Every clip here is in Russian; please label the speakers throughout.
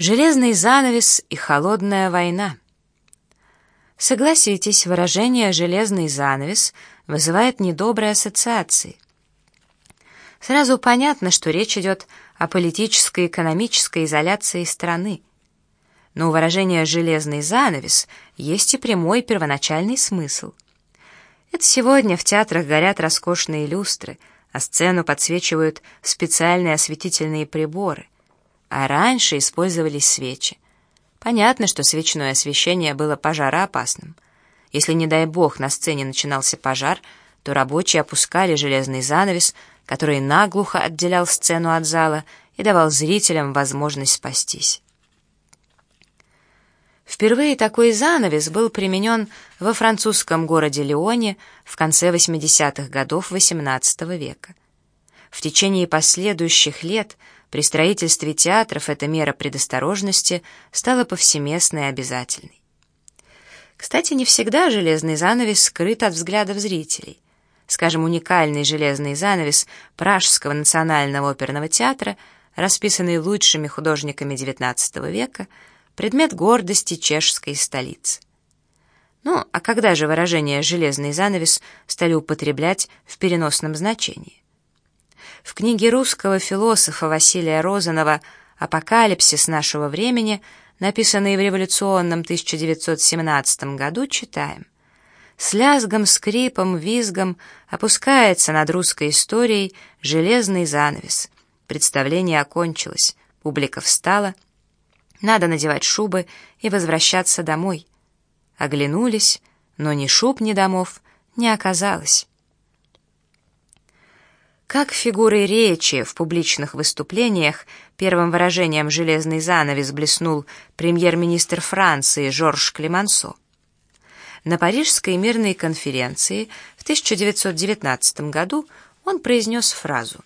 Speaker 1: Железный занавес и холодная война. Согласитесь, выражение «железный занавес» вызывает недобрые ассоциации. Сразу понятно, что речь идет о политической и экономической изоляции страны. Но у выражения «железный занавес» есть и прямой первоначальный смысл. Это сегодня в театрах горят роскошные люстры, а сцену подсвечивают специальные осветительные приборы — а раньше использовались свечи. Понятно, что свечное освещение было пожароопасным. Если, не дай бог, на сцене начинался пожар, то рабочие опускали железный занавес, который наглухо отделял сцену от зала и давал зрителям возможность спастись. Впервые такой занавес был применен во французском городе Лионе в конце 80-х годов XVIII века. В течение последующих лет при строительстве театров эта мера предосторожности стала повсеместной и обязательной. Кстати, не всегда железный занавес скрыт от взглядов зрителей. Скажем, уникальный железный занавес Пражского национального оперного театра, расписанный лучшими художниками XIX века, предмет гордости чешской столицы. Ну, а когда же выражение «железный занавес» стали употреблять в переносном значении? В книге русского философа Василия Розанова «Апокалипсис нашего времени», написанной в революционном 1917 году, читаем «С лязгом, скрипом, визгом опускается над русской историей железный занавес. Представление окончилось, публика встала, надо надевать шубы и возвращаться домой. Оглянулись, но ни шуб, ни домов не оказалось». Как фигурой речи в публичных выступлениях первым выражением «железный занавес» блеснул премьер-министр Франции Жорж Клемансо. На Парижской мирной конференции в 1919 году он произнес фразу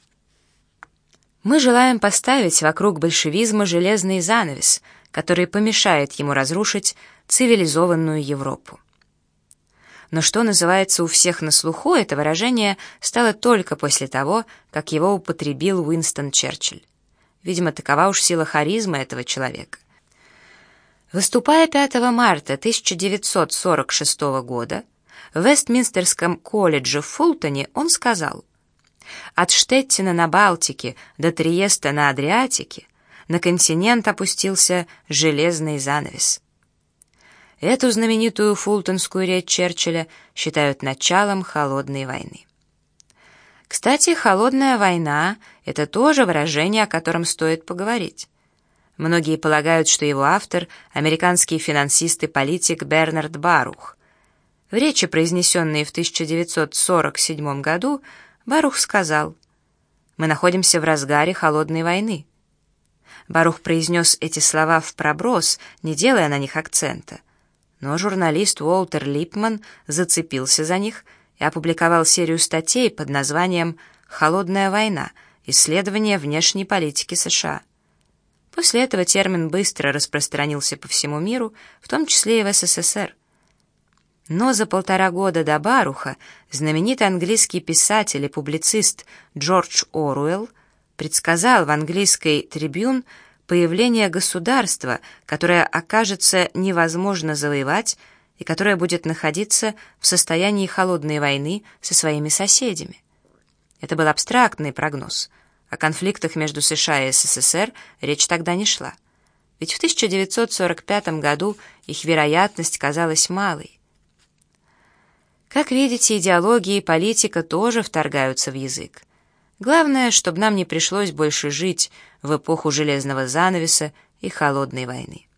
Speaker 1: «Мы желаем поставить вокруг большевизма железный занавес, который помешает ему разрушить цивилизованную Европу». Но что называется у всех на слуху, это выражение стало только после того, как его употребил Уинстон Черчилль. Видимо, такова уж сила харизмы этого человека. Выступая 5 марта 1946 года в Вестминстерском колледже в Фултоне, он сказал, «От Штеттина на Балтике до Триеста на Адриатике на континент опустился железный занавес». Эту знаменитую фултонскую речь Черчилля считают началом холодной войны. Кстати, холодная война — это тоже выражение, о котором стоит поговорить. Многие полагают, что его автор — американский финансист и политик Бернард Барух. В речи, произнесенной в 1947 году, Барух сказал, «Мы находимся в разгаре холодной войны». Барух произнес эти слова в проброс, не делая на них акцента — но журналист Уолтер Липман зацепился за них и опубликовал серию статей под названием «Холодная война. Исследование внешней политики США». После этого термин быстро распространился по всему миру, в том числе и в СССР. Но за полтора года до Баруха знаменитый английский писатель и публицист Джордж Оруэлл предсказал в английской «Трибюн» появление государства, которое окажется невозможно завоевать и которое будет находиться в состоянии холодной войны со своими соседями. Это был абстрактный прогноз. О конфликтах между США и СССР речь тогда не шла. Ведь в 1945 году их вероятность казалась малой. Как видите, идеология и политика тоже вторгаются в язык. Главное, чтобы нам не пришлось больше жить в эпоху железного занавеса и холодной войны.